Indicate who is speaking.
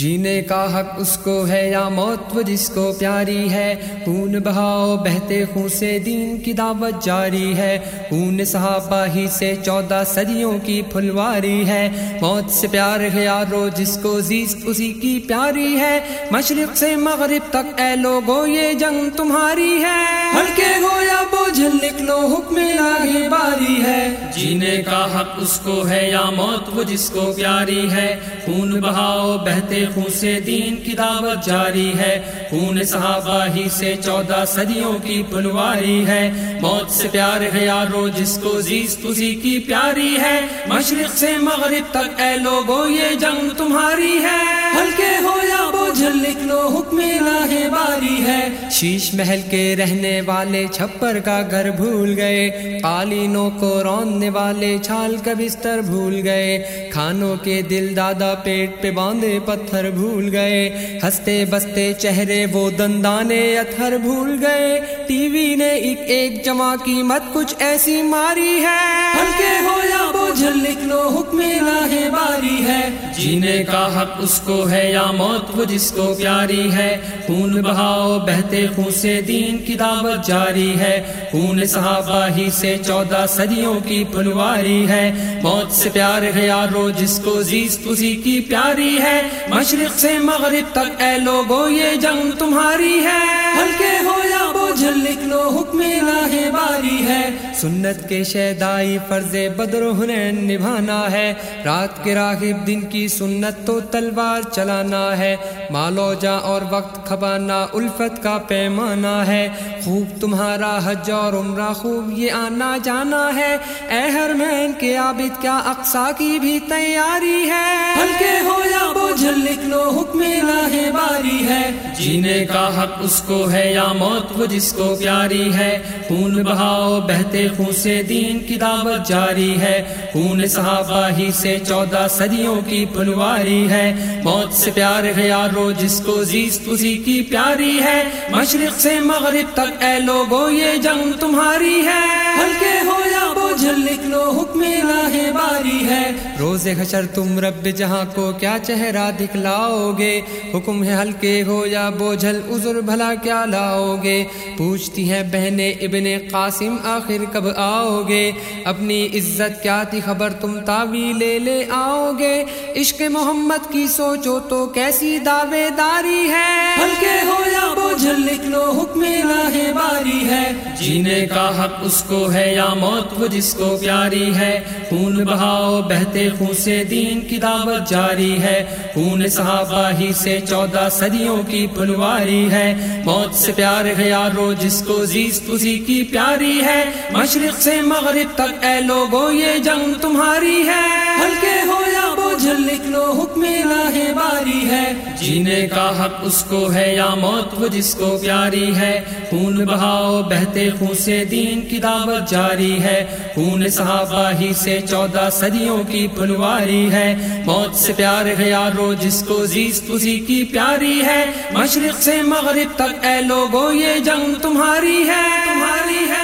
Speaker 1: جینے کا حق اس کو ہے یا موت وہ جس کو پیاری ہے؟ خون بہاؤ، بہتے خون سے دین کی دعوت جاری ہے۔ خون صحابہ ہی سے چودہ صدیوں کی پھلواری ہے۔ موت سے پیار ہے یارو، جس کو زیست اسی کی پیاری ہے۔ مشرق سے مغرب تک اے لوگو، یہ جنگ تمہاری ہے۔ ہلکے ہو یا بوجھل نکلو حکم لاگے باری ہے۔ جینے کا حق اس کو ہے یا موت وہ جس کو پیاری ہے؟ خون بہاؤ، بہتے خون سے دین کی دعوت جاری ہے۔ خون صحابہ ہی سے چودہ صدیوں کی پلواری ہے۔ موت سے پیار ہے یارو، جس کو زیست اسی کی پیاری ہے۔ مشرق سے مغرب تک اے لوگوں یہ جنگ تمہاری ہے۔ ہلکے ہو شیش محل کے رہنے والے چھپر کا گھر بھول گئے، قالینوں کو روننے والے چھال کا بستر بھول گئے، کھانوں کے دل دادا پیٹ پہ باندھے پتھر بھول گئے، ہنستے بستے چہرے وہ دندانے اتھر بھول گئے۔ ٹی وی نے ایک ایک جمع کی مت کچھ ایسی ماری ہے۔ ہلکے ہو یا بوجھل لکھ لو حکم لاہے باری ہے۔ جینے کا حق اس کو ہے یا موت، وہ جس کو پیاری ہے۔ خون بہاؤ، بہتے خون سے دین کی دعوت جاری ہے۔ خون صحابہ ہی سے چودہ صدیوں کی پھلواری ہے۔ موت سے پیار ہے یارو، جس کو زیست اسی کی پیاری ہے۔ مشرق سے مغرب تک، اے لوگو، یہ جنگ تمہاری ہے۔ ہلکے ہو یا بوجھل لکھ لو، حکم لاہے باری ہے۔ سنت کے شیدائی فرض بدر حنین نبھانا ہے۔ رات کے راغب دن کی سنت تو تلوار چلانا ہے۔ مالو جا اور وقت کھبانا، الفت کا پیمانہ ہے۔ خوب تمہارا حج اور عمرہ، خوب یہ آنا جانا ہے۔ اے ہر مین کے عابد، کیا اقسا کی بھی تیاری ہے؟ ہلکے ہو یا بوجھل لکھ لو، حکم لاہے باری ہے۔ جینے کا حق اس کو ہے یا موت وہ جس کو پیاری ہے۔ خون بہاؤ، بہتے خون سے دین کی دعوت جاری ہے۔ خون صحابہ ہی سے چودہ صدیوں کی پھلواری ہے۔ موت سے پیار ہے یارو، جس کو زیست اسی کی پیاری ہے۔ مشرق سے مغرب تک، اے لوگو، یہ جنگ تمہاری ہے۔ ہلکے ہو لکھ لو حکم لاہے باری ہے۔ روز حشر تم رب جہاں کو کیا چہرہ دکھلاؤ گے حکم ہے ہلکے ہو یا بوجھل، عذر بھلا کیا لاؤ گے پوچھتی ہیں بہنیں ابن قاسم، آخر کب آؤ گے اپنی عزت کیا تھی خبر، تم تاوی لے لے آؤ گے عشق محمد کی سوچو تو کیسی دعوے داری ہے؟ ہلکے ہو یا لکھ لو، حکم لاہے باری ہے۔ جینے کا حق اس کو ہے یا موت وہ جس کو پیاری ہے۔ خون بہاؤ، بہتے خون سے دین کی دعوت جاری ہے۔ خون صحابہ ہی سے چودہ صدیوں کی پھلواری ہے۔ موت سے پیار ہے یارو، جس کو زیست اسی کی پیاری ہے۔ مشرق سے مغرب تک، اے لوگو، یہ جنگ تمہاری ہے۔ ہلکے ہو یا بوجھل، لکھ لو جینے کا حق اس کو ہے یا موت؟ وہ جس کو پیاری ہے، خون بہاؤ، بہتے خون سے دین کی دعوت جاری ہے۔ خون صحابہ ہی سے چودہ صدیوں کی پھلواری ہے۔ موت سے پیار ہے یارو، جس کو زیست اسی کی پیاری ہے۔ مشرق سے مغرب تک اے لوگو، یہ جنگ تمہاری ہے۔ تمہاری ہے۔